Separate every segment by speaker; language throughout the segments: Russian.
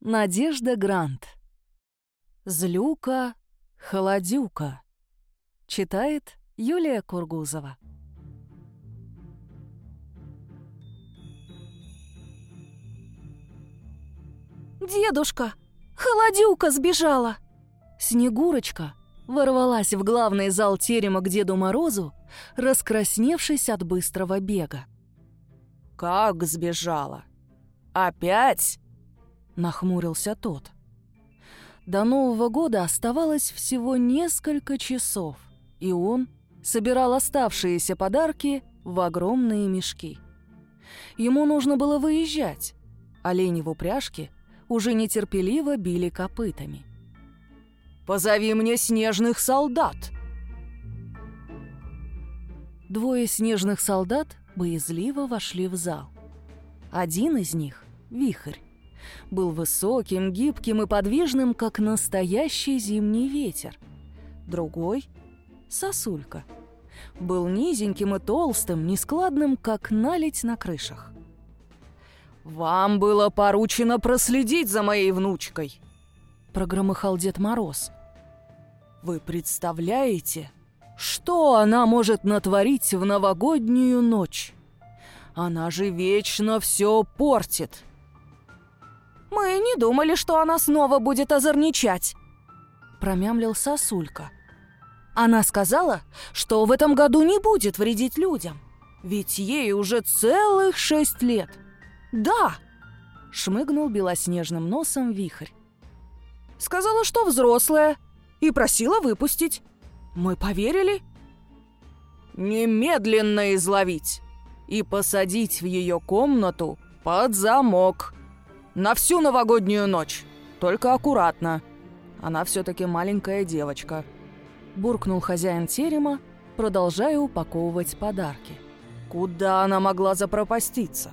Speaker 1: Надежда Грант. Злюка, холодюка. Читает Юлия Кургузова. «Дедушка! Холодюка сбежала!» Снегурочка ворвалась в главный зал терема к Деду Морозу, раскрасневшись от быстрого бега.
Speaker 2: «Как сбежала? Опять?»
Speaker 1: — нахмурился тот. До Нового года оставалось всего несколько часов, и он собирал оставшиеся подарки в огромные мешки. Ему нужно было выезжать. Олени в упряжке уже нетерпеливо били копытами.
Speaker 2: «Позови мне снежных солдат!»
Speaker 1: Двое снежных солдат боязливо вошли в зал. Один из них, Вихрь, был высоким, гибким и подвижным, как настоящий зимний ветер. Другой — Сосулька. Был низеньким и толстым, нескладным, как наледь на крышах.
Speaker 2: «Вам было поручено проследить за моей внучкой!»
Speaker 1: — прогромыхал Дед Мороз.
Speaker 2: «Вы представляете, что она может натворить в новогоднюю ночь? Она же вечно все портит!»
Speaker 3: «Мы не думали, что она снова будет озорничать!»
Speaker 1: — промямлил Сосулька.
Speaker 3: «Она сказала, что в этом году не будет вредить людям, ведь ей уже целых шесть лет!» «Да!» — шмыгнул белоснежным носом вихрь. «Сказала, что взрослая, и просила выпустить. Мы поверили?»
Speaker 2: «Немедленно изловить и посадить в ее комнату под замок. На всю новогоднюю ночь, только аккуратно. Она все-таки маленькая девочка», — буркнул хозяин терема, продолжая упаковывать подарки. «Куда она могла запропаститься?»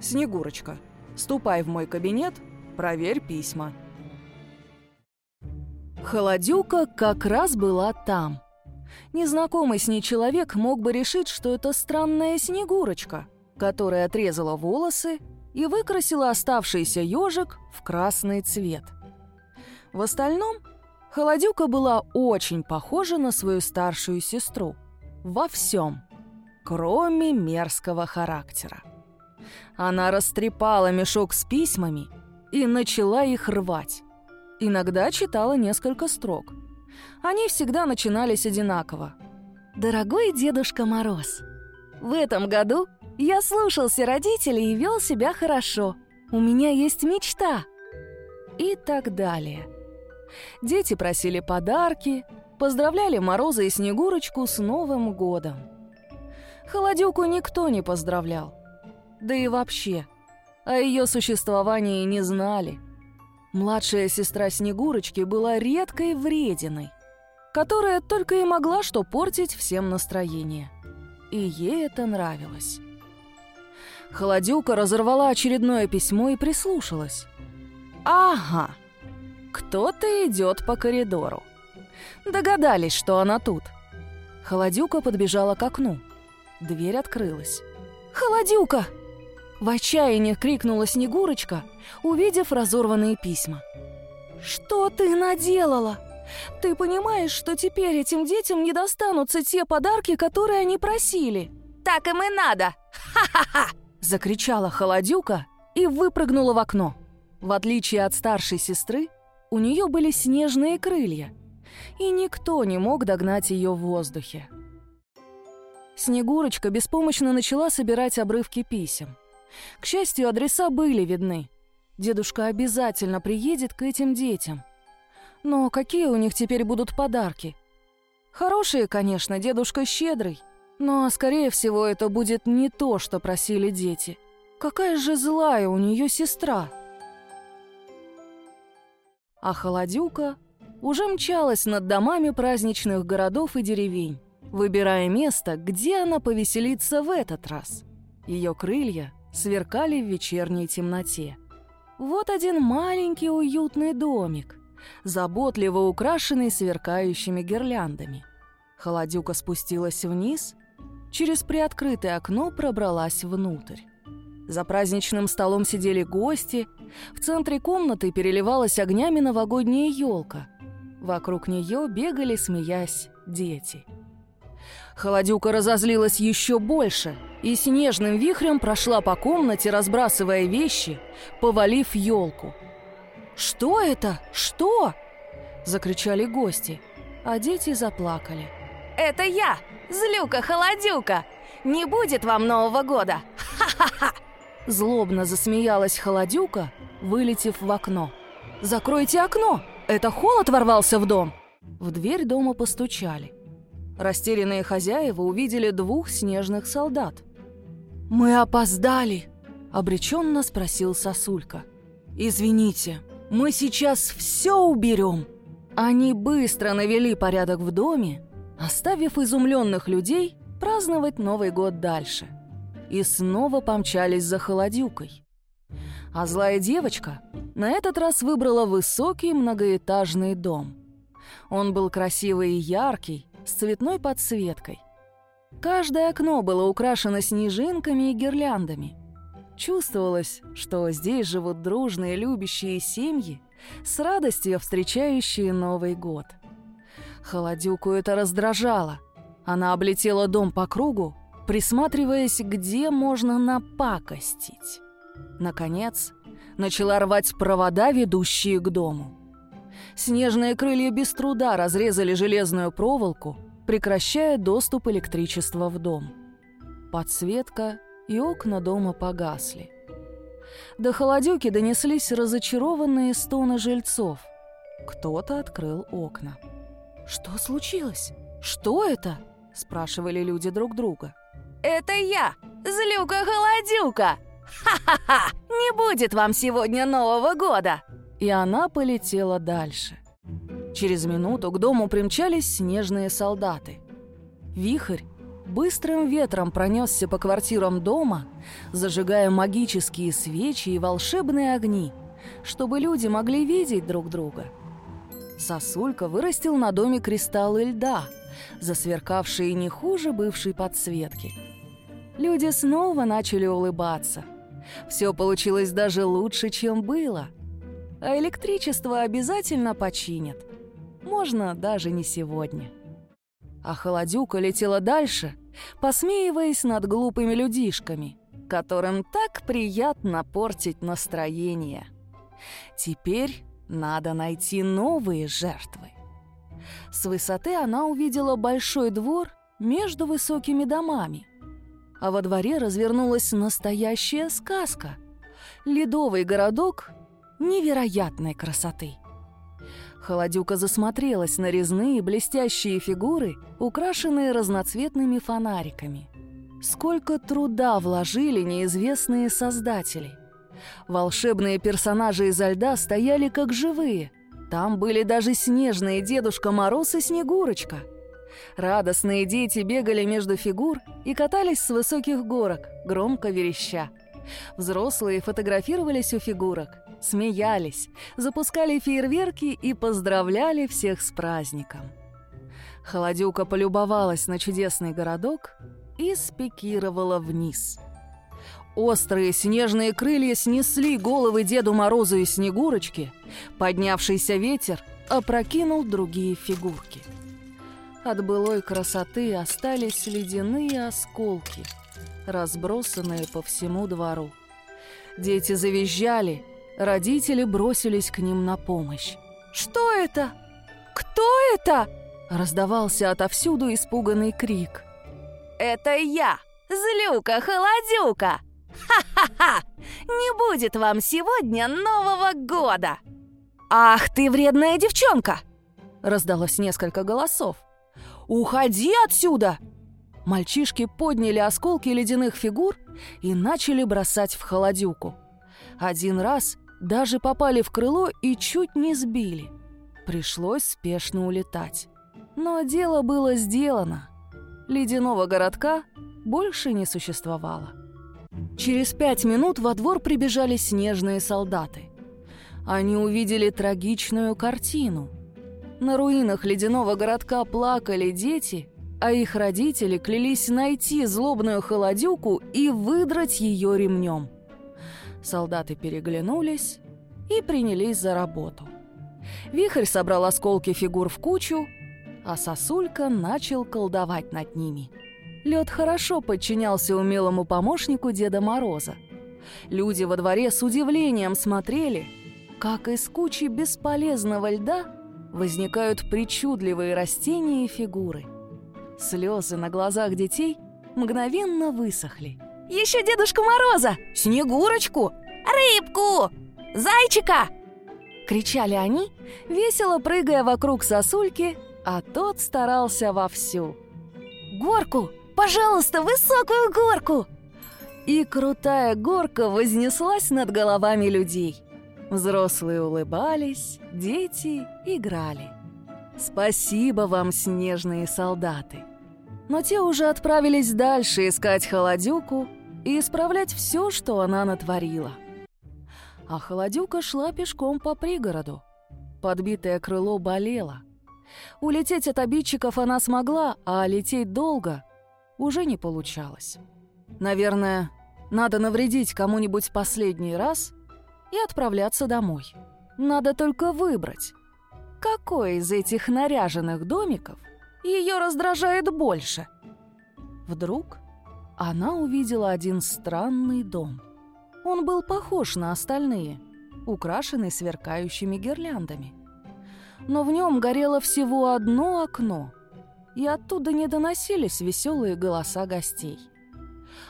Speaker 2: «Снегурочка, ступай в мой кабинет, проверь письма».
Speaker 1: Холодюка как раз была там. Незнакомый с ней человек мог бы решить, что это странная Снегурочка, которая отрезала волосы и выкрасила оставшийся ежик в красный цвет. В остальном, Холодюка была очень похожа на свою старшую сестру. Во всем, кроме мерзкого характера. Она растрепала мешок с письмами и начала их рвать. Иногда читала несколько строк. Они всегда начинались одинаково. «Дорогой Дедушка Мороз, в этом году я слушался родителей и вел себя хорошо. У меня есть мечта». И так далее. Дети просили подарки, поздравляли Мороза и Снегурочку с Новым годом. Холодюку никто не поздравлял. Да и вообще, о ее существовании не знали. Младшая сестра Снегурочки была редкой врединой, которая только и могла что портить всем настроение. И ей это нравилось. Холодюка разорвала очередное письмо и прислушалась. «Ага, кто-то идет по коридору». Догадались, что она тут. Холодюка подбежала к окну. Дверь открылась. «Холодюка!» В отчаянии крикнула Снегурочка, увидев разорванные письма. «Что ты наделала? Ты понимаешь, что теперь этим детям не достанутся те подарки, которые они просили?»
Speaker 3: «Так им и надо! Ха-ха-ха!»
Speaker 1: Закричала Холодюка и выпрыгнула в окно. В отличие от старшей сестры, у нее были снежные крылья, и никто не мог догнать ее в воздухе. Снегурочка беспомощно начала собирать обрывки писем. К счастью, адреса были видны. Дедушка обязательно приедет к этим детям. Но какие у них теперь будут подарки? Хорошие, конечно, дедушка щедрый. Но, скорее всего, это будет не то, что просили дети. Какая же злая у нее сестра. А холодюка уже мчалась над домами праздничных городов и деревень, выбирая место, где она повеселится в этот раз. Ее крылья сверкали в вечерней темноте. Вот один маленький уютный домик, заботливо украшенный сверкающими гирляндами. Холодюка спустилась вниз, через приоткрытое окно пробралась внутрь. За праздничным столом сидели гости, В центре комнаты переливалась огнями новогодняя елка. Вокруг нее бегали, смеясь, дети. Холодюка разозлилась еще больше и снежным вихрем прошла по комнате, разбрасывая вещи, повалив елку. «Что это? Что?» – закричали гости, а дети заплакали.
Speaker 3: «Это я, Злюка-холодюка! Не будет вам Нового года! Ха-ха-ха!»
Speaker 1: Злобно засмеялась холодюка, вылетев в окно. «Закройте окно! Это холод ворвался в дом!» В дверь дома постучали. Растерянные хозяева увидели двух снежных солдат. «Мы опоздали!» — обреченно спросил сосулька. «Извините, мы сейчас все уберем!» Они быстро навели порядок в доме, оставив изумленных людей праздновать Новый год дальше. И снова помчались за холодюкой. А злая девочка на этот раз выбрала высокий многоэтажный дом. Он был красивый и яркий, с цветной подсветкой. Каждое окно было украшено снежинками и гирляндами. Чувствовалось, что здесь живут дружные любящие семьи, с радостью встречающие Новый год. Холодюку это раздражало. Она облетела дом по кругу, присматриваясь, где можно напакостить. Наконец, начала рвать провода, ведущие к дому. Снежные крылья без труда разрезали железную проволоку, прекращая доступ электричества в дом. Подсветка и окна дома погасли. До холодюки донеслись разочарованные стоны жильцов. Кто-то открыл окна. «Что случилось? Что это?» – спрашивали люди друг друга.
Speaker 3: «Это я, Злюка-холодюка! Ха-ха-ха! Не будет вам сегодня Нового года!»
Speaker 1: И она полетела дальше. Через минуту к дому примчались снежные солдаты. Вихрь быстрым ветром пронесся по квартирам дома, зажигая магические свечи и волшебные огни, чтобы люди могли видеть друг друга. Сосулька вырастил на доме кристаллы льда, засверкавшие не хуже бывшей подсветки. Люди снова начали улыбаться. Все получилось даже лучше, чем было. А электричество обязательно починят. Можно даже не сегодня. А холодюка летела дальше, посмеиваясь над глупыми людишками, которым так приятно портить настроение. Теперь надо найти новые жертвы. С высоты она увидела большой двор между высокими домами. А во дворе развернулась настоящая сказка. Ледовый городок невероятной красоты. Холодюка засмотрелась на резные блестящие фигуры, украшенные разноцветными фонариками. Сколько труда вложили неизвестные создатели. Волшебные персонажи изо льда стояли как живые. Там были даже снежные Дедушка Мороз и Снегурочка. Радостные дети бегали между фигур и катались с высоких горок, громко вереща. Взрослые фотографировались у фигурок, смеялись, запускали фейерверки и поздравляли всех с праздником. Холодюка полюбовалась на чудесный городок и спикировала вниз. Острые снежные крылья снесли головы Деду Морозу и Снегурочке. Поднявшийся ветер опрокинул другие фигурки. От былой красоты остались ледяные осколки, разбросанные по всему двору. Дети завизжали, родители бросились к ним на помощь. «Что это? Кто это?» Раздавался отовсюду испуганный крик.
Speaker 3: «Это я, Злюка-холодюка!» Ха-ха-ха! Не будет вам сегодня Нового года!»
Speaker 1: «Ах ты, вредная девчонка!» Раздалось несколько голосов. «Уходи отсюда!» Мальчишки подняли осколки ледяных фигур и начали бросать в холодюку. Один раз даже попали в крыло и чуть не сбили. Пришлось спешно улетать. Но дело было сделано. Ледяного городка больше не существовало. Через пять минут во двор прибежали снежные солдаты. Они увидели трагичную картину. На руинах ледяного городка плакали дети, а их родители клялись найти злобную холодюку и выдрать ее ремнем. Солдаты переглянулись и принялись за работу. Вихрь собрал осколки фигур в кучу, а сосулька начал колдовать над ними. Лед хорошо подчинялся умелому помощнику Деда Мороза. Люди во дворе с удивлением смотрели, как из кучи бесполезного льда возникают причудливые растения и фигуры. Слезы на глазах детей мгновенно высохли.
Speaker 3: «Еще Дедушка Мороза! Снегурочку! Рыбку! Зайчика!»
Speaker 1: Кричали они, весело прыгая вокруг сосульки, а тот старался вовсю.
Speaker 3: «Горку! Пожалуйста, высокую горку!»
Speaker 1: И крутая горка вознеслась над головами людей. Взрослые улыбались, дети играли. Спасибо вам, снежные солдаты. Но те уже отправились дальше искать холодюку и исправлять все, что она натворила. А холодюка шла пешком по пригороду. Подбитое крыло болело. Улететь от обидчиков она смогла, а лететь долго уже не получалось. Наверное, надо навредить кому-нибудь последний раз и отправляться домой. Надо только выбрать, какой из этих наряженных домиков ее раздражает больше. Вдруг она увидела один странный дом. Он был похож на остальные, украшенный сверкающими гирляндами. Но в нем горело всего одно окно, и оттуда не доносились веселые голоса гостей.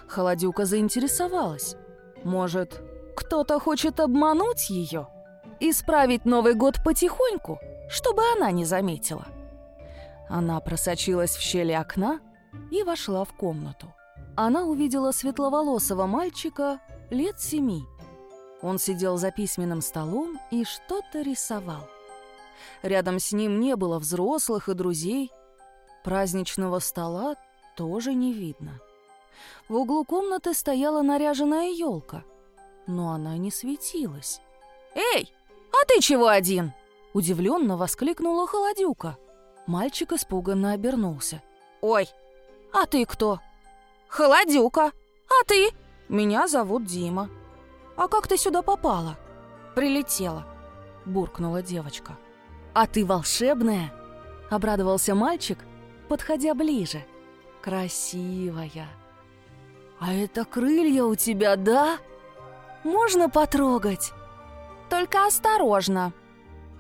Speaker 1: Холодюка заинтересовалась. Может, кто-то хочет обмануть ее? Исправить Новый год потихоньку, чтобы она не заметила. Она просочилась в щели окна и вошла в комнату. Она увидела светловолосого мальчика лет семи. Он сидел за письменным столом и что-то рисовал. Рядом с ним не было взрослых и друзей. Праздничного стола тоже не видно. В углу комнаты стояла наряженная елка, но она не светилась.
Speaker 3: «Эй, а ты чего один?»
Speaker 1: Удивленно воскликнула Холодюка. Мальчик испуганно обернулся.
Speaker 3: «Ой, а ты кто?»
Speaker 1: «Холодюка. А ты?»
Speaker 3: «Меня зовут Дима».
Speaker 1: «А как ты сюда попала?»
Speaker 3: «Прилетела», —
Speaker 1: буркнула девочка. «А ты волшебная?» — обрадовался мальчик, подходя ближе. «Красивая». «А это крылья у тебя, да? Можно потрогать?»
Speaker 3: «Только осторожно»,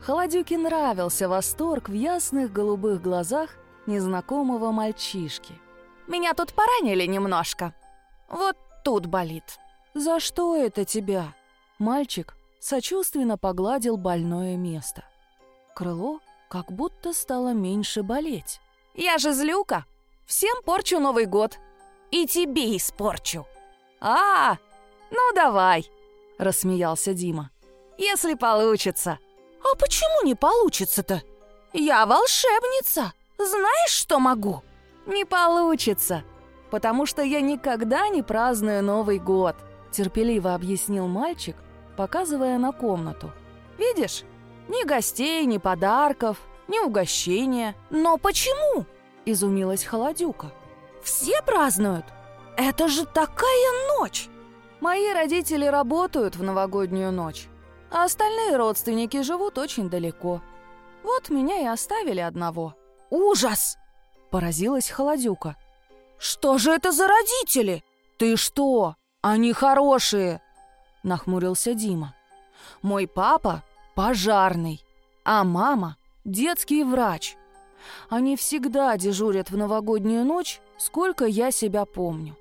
Speaker 1: Холодюке нравился восторг в ясных голубых глазах незнакомого мальчишки.
Speaker 3: «Меня тут поранили немножко. Вот тут болит».
Speaker 1: «За что это тебя?» Мальчик сочувственно погладил больное место. Крыло как будто стало меньше болеть.
Speaker 3: «Я же злюка. Всем порчу Новый год. И тебе испорчу». «А, ну давай», — рассмеялся Дима. «Если получится».
Speaker 1: «А почему не получится-то? Я волшебница. Знаешь, что могу?»
Speaker 3: «Не получится, потому что я никогда не праздную Новый год», терпеливо объяснил мальчик, показывая на комнату. «Видишь, ни гостей, ни подарков, ни угощения».
Speaker 1: «Но почему?» – изумилась Холодюка. «Все празднуют? Это же такая ночь!»
Speaker 3: «Мои родители работают в новогоднюю ночь а остальные родственники живут очень далеко. Вот меня и оставили одного».
Speaker 1: «Ужас!» – поразилась Холодюка. «Что же это за родители? Ты что? Они хорошие!» – нахмурился Дима. «Мой папа – пожарный, а мама – детский врач. Они всегда дежурят в новогоднюю ночь, сколько я себя помню.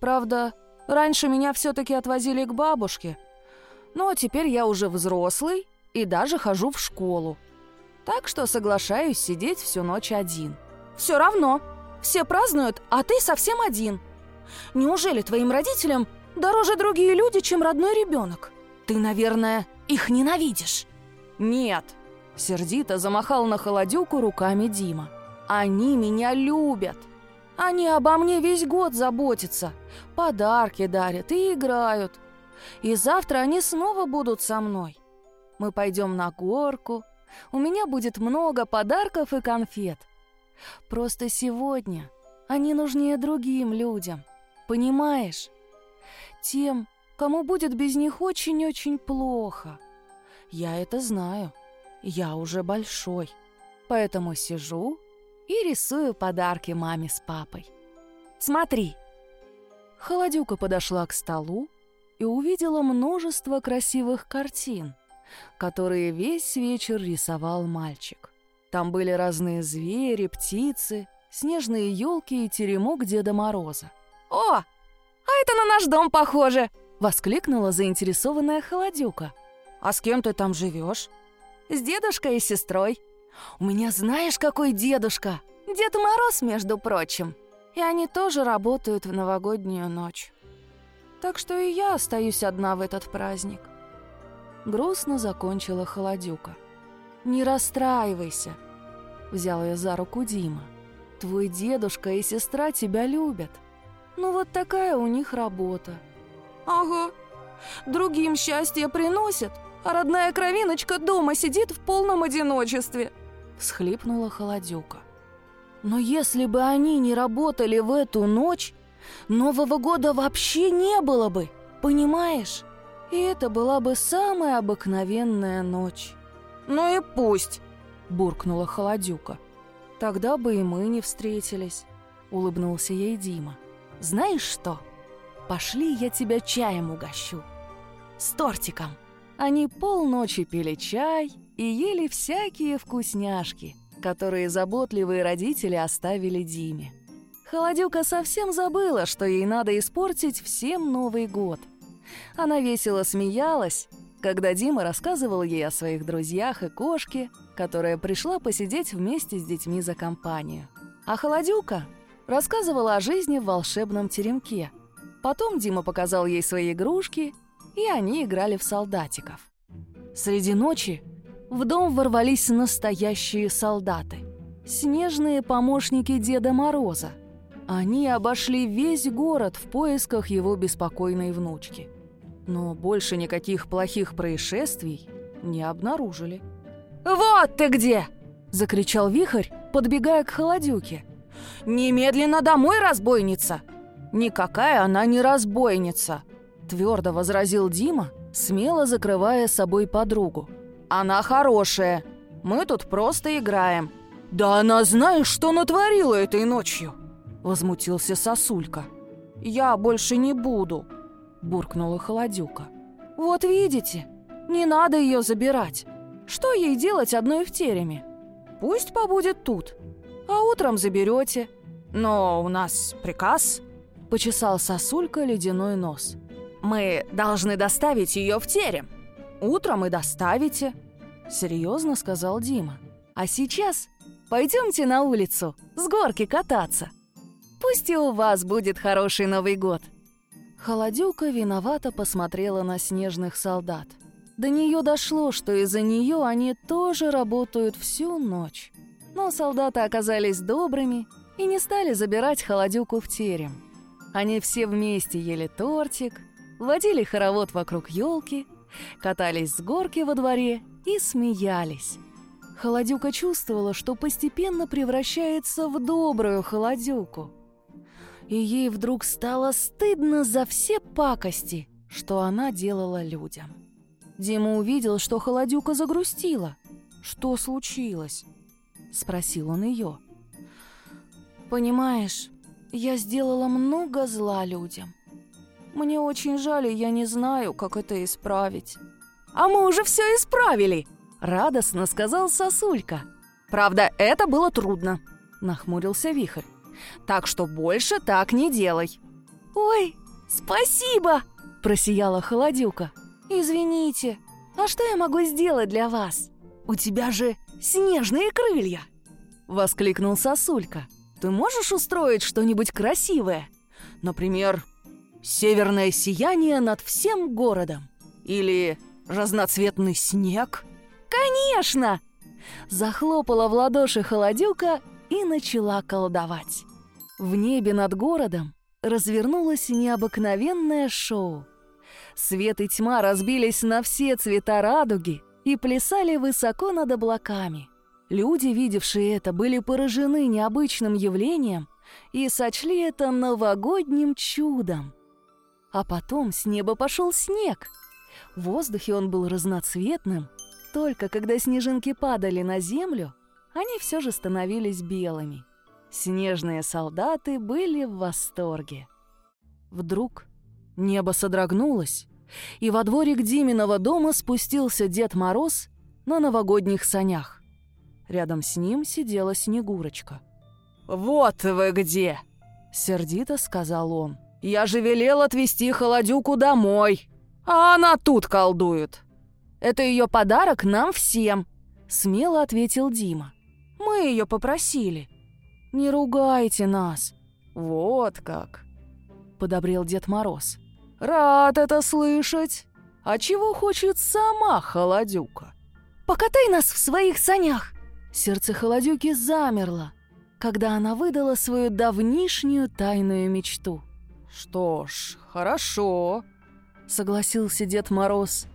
Speaker 1: Правда, раньше меня все-таки отвозили к бабушке – ну а теперь я уже взрослый и даже хожу в школу. Так что соглашаюсь сидеть всю ночь один.
Speaker 3: Все равно. Все празднуют, а ты совсем один. Неужели твоим родителям дороже другие люди, чем родной ребенок? Ты, наверное, их ненавидишь.
Speaker 1: Нет. Сердито замахал на холодюку руками Дима. Они меня любят. Они обо мне весь год заботятся. Подарки дарят и играют. И завтра они снова будут со мной. Мы пойдем на горку. У меня будет много подарков и конфет. Просто сегодня они нужнее другим людям. Понимаешь? Тем, кому будет без них очень-очень плохо. Я это знаю. Я уже большой. Поэтому сижу и рисую подарки маме с папой. Смотри. Холодюка подошла к столу и увидела множество красивых картин, которые весь вечер рисовал мальчик. Там были разные звери, птицы, снежные елки и теремок Деда Мороза.
Speaker 3: «О, а это на наш дом похоже!»
Speaker 1: — воскликнула заинтересованная Холодюка.
Speaker 3: «А с кем ты там живешь?
Speaker 1: «С дедушкой и сестрой. У меня знаешь, какой дедушка? Дед Мороз, между прочим. И они тоже работают в новогоднюю ночь. Так что и я остаюсь одна в этот праздник». Грустно закончила Холодюка. «Не расстраивайся», — взял ее за руку Дима. «Твой дедушка и сестра тебя любят. Ну вот такая у них работа».
Speaker 3: «Ага, другим счастье приносят, а родная кровиночка дома сидит в полном одиночестве», —
Speaker 1: всхлипнула Холодюка. «Но если бы они не работали в эту ночь, Нового года вообще не было бы, понимаешь? И это была бы самая обыкновенная ночь».
Speaker 3: «Ну и пусть», —
Speaker 1: буркнула Холодюка. «Тогда бы и мы не встретились», — улыбнулся ей Дима. «Знаешь что? Пошли, я тебя чаем угощу. С тортиком». Они полночи пили чай и ели всякие вкусняшки, которые заботливые родители оставили Диме. Холодюка совсем забыла, что ей надо испортить всем Новый год. Она весело смеялась, когда Дима рассказывал ей о своих друзьях и кошке, которая пришла посидеть вместе с детьми за компанию. А Холодюка рассказывала о жизни в волшебном теремке. Потом Дима показал ей свои игрушки — и они играли в солдатиков. Среди ночи в дом ворвались настоящие солдаты. Снежные помощники Деда Мороза. Они обошли весь город в поисках его беспокойной внучки. Но больше никаких плохих происшествий не обнаружили.
Speaker 3: «Вот ты где!»
Speaker 1: – закричал Вихрь, подбегая к холодюке.
Speaker 3: «Немедленно домой, разбойница!»
Speaker 1: «Никакая она не разбойница!» Твердо возразил Дима, смело закрывая собой подругу.
Speaker 3: «Она хорошая. Мы тут просто играем».
Speaker 2: «Да она знаешь, что натворила этой ночью?» Возмутился сосулька.
Speaker 1: «Я больше не буду», — буркнула Холодюка. «Вот видите, не надо ее забирать. Что ей делать одной в тереме? Пусть побудет тут, а утром заберете».
Speaker 2: «Но у нас приказ», —
Speaker 1: почесал сосулька ледяной нос.
Speaker 3: Мы должны доставить ее в терем.
Speaker 1: Утром и доставите, серьезно сказал Дима. А сейчас пойдемте на улицу с горки кататься. Пусть и у вас будет хороший Новый год. Холодюка виновато посмотрела на снежных солдат. До нее дошло, что из-за нее они тоже работают всю ночь. Но солдаты оказались добрыми и не стали забирать холодюку в терем. Они все вместе ели тортик, водили хоровод вокруг елки, катались с горки во дворе и смеялись. Холодюка чувствовала, что постепенно превращается в добрую холодюку. И ей вдруг стало стыдно за все пакости, что она делала людям. Дима увидел, что холодюка загрустила. «Что случилось?» — спросил он ее. «Понимаешь, я сделала много зла людям. Мне очень жаль, и я не знаю, как это исправить».
Speaker 3: «А мы уже все исправили!»
Speaker 1: — радостно сказал сосулька.
Speaker 3: «Правда, это было трудно», —
Speaker 1: нахмурился вихрь.
Speaker 3: «Так что больше так не делай».
Speaker 1: «Ой, спасибо!» — просияла холодюка. «Извините, а что я могу сделать для вас? У тебя же снежные крылья!» — воскликнул сосулька. «Ты можешь устроить что-нибудь красивое? Например, Северное сияние над всем городом. Или разноцветный снег. Конечно! Захлопала в ладоши холодюка и начала колдовать. В небе над городом развернулось необыкновенное шоу. Свет и тьма разбились на все цвета радуги и плясали высоко над облаками. Люди, видевшие это, были поражены необычным явлением и сочли это новогодним чудом. А потом с неба пошел снег. В воздухе он был разноцветным только когда снежинки падали на землю, они все же становились белыми. Снежные солдаты были в восторге. Вдруг небо содрогнулось, и во дворик Диминого дома спустился Дед Мороз на новогодних санях. Рядом с ним сидела Снегурочка.
Speaker 2: «Вот вы где!» — сердито сказал он. «Я же велел отвезти холодюку домой, а она тут колдует!»
Speaker 1: «Это ее подарок нам всем!» — смело ответил Дима. «Мы ее попросили. Не ругайте нас!»
Speaker 2: «Вот как!»
Speaker 1: — подобрел Дед Мороз.
Speaker 2: «Рад это слышать! А чего хочет сама холодюка?»
Speaker 1: «Покатай нас в своих санях!» Сердце холодюки замерло, когда она выдала свою давнишнюю тайную мечту.
Speaker 2: «Что ж, хорошо», — согласился Дед Мороз.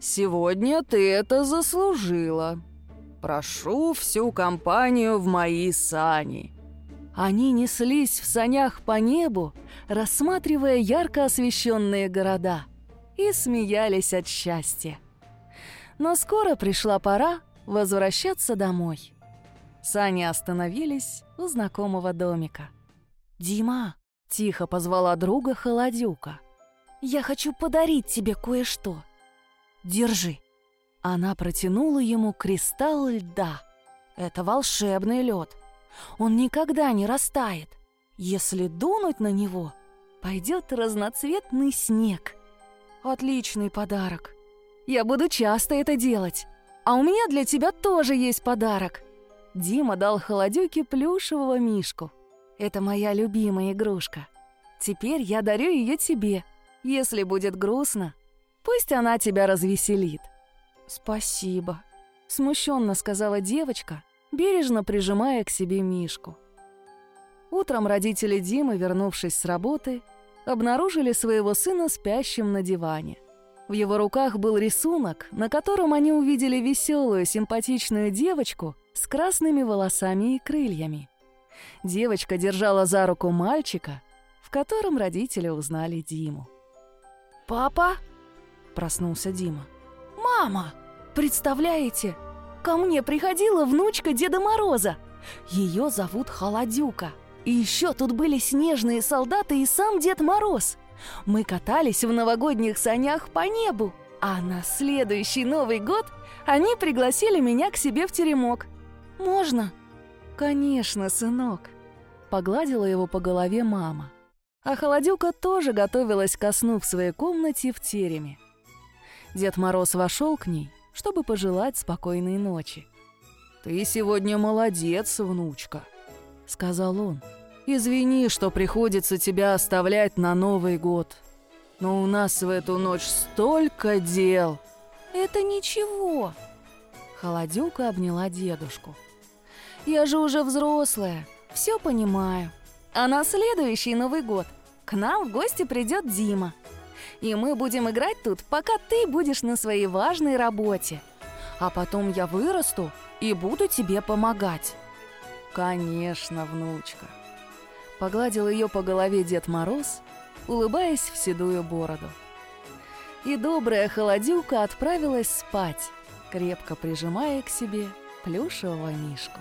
Speaker 2: «Сегодня ты это заслужила. Прошу всю компанию в мои сани».
Speaker 1: Они неслись в санях по небу, рассматривая ярко освещенные города, и смеялись от счастья. Но скоро пришла пора возвращаться домой. Сани остановились у знакомого домика. «Дима!» — тихо позвала друга Холодюка. «Я хочу подарить тебе кое-что. Держи!» Она протянула ему кристалл льда. «Это волшебный лед. Он никогда не растает. Если дунуть на него, пойдет разноцветный снег. Отличный подарок. Я буду часто это делать. А у меня для тебя тоже есть подарок. Дима дал холодюке плюшевого мишку. Это моя любимая игрушка. Теперь я дарю ее тебе. Если будет грустно, пусть она тебя развеселит. Спасибо, смущенно сказала девочка, бережно прижимая к себе Мишку. Утром родители Димы, вернувшись с работы, обнаружили своего сына спящим на диване. В его руках был рисунок, на котором они увидели веселую, симпатичную девочку с красными волосами и крыльями. Девочка держала за руку мальчика, в котором родители узнали Диму. «Папа?» – проснулся Дима. «Мама! Представляете, Ко мне приходила внучка Деда Мороза. Ее зовут Холодюка. И еще тут были снежные солдаты и сам Дед Мороз. Мы катались в новогодних санях по небу. А на следующий Новый год они пригласили меня к себе в теремок. Можно? Конечно, сынок. Погладила его по голове мама. А Холодюка тоже готовилась ко сну в своей комнате в тереме. Дед Мороз вошел к ней чтобы пожелать спокойной ночи.
Speaker 2: «Ты сегодня молодец, внучка», — сказал он. «Извини, что приходится тебя оставлять на Новый год. Но у нас в эту ночь столько дел».
Speaker 1: «Это ничего», — Холодюка обняла дедушку. «Я же уже взрослая, все понимаю. А на следующий Новый год к нам в гости придет Дима и мы будем играть тут, пока ты будешь на своей важной работе. А потом я вырасту и буду тебе помогать». «Конечно, внучка», — погладил ее по голове Дед Мороз, улыбаясь в седую бороду. И добрая холодюка отправилась спать, крепко прижимая к себе плюшевого мишку.